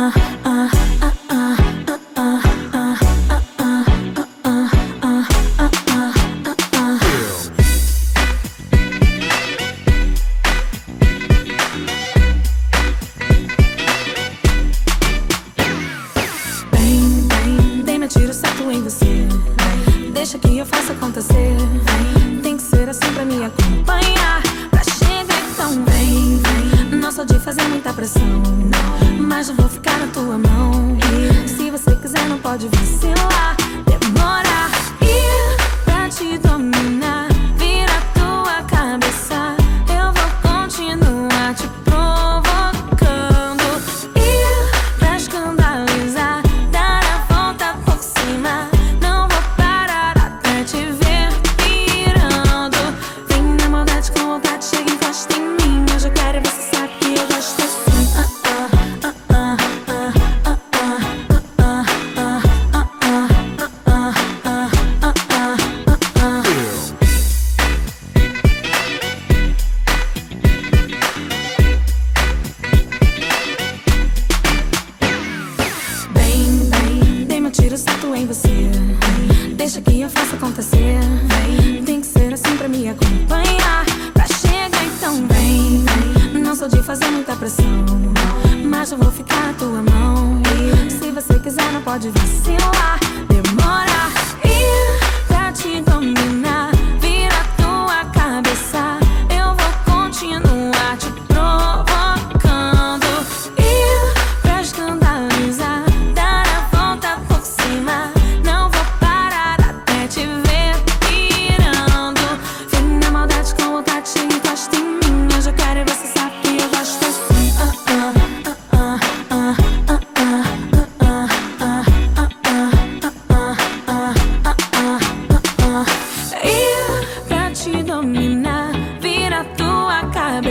나 sou de fazer muita pressão. Mas eu vou ficar na tua mão. Se você quiser, não pode vacilar. Deixa que eu faça acontecer. Tem que ser assim pra me acompanhar. Pra chegar então vem. Não sou de fazer muita pressão. Mas eu vou ficar na tua mão. Se você quiser, não pode vacilar.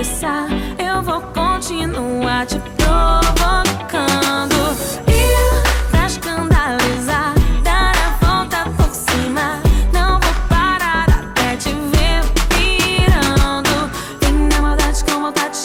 eu vou continuar te provocando. E pra escandalizar, dar a volta por cima. Não vou parar até te ver pirando. Vem na maldade com vontade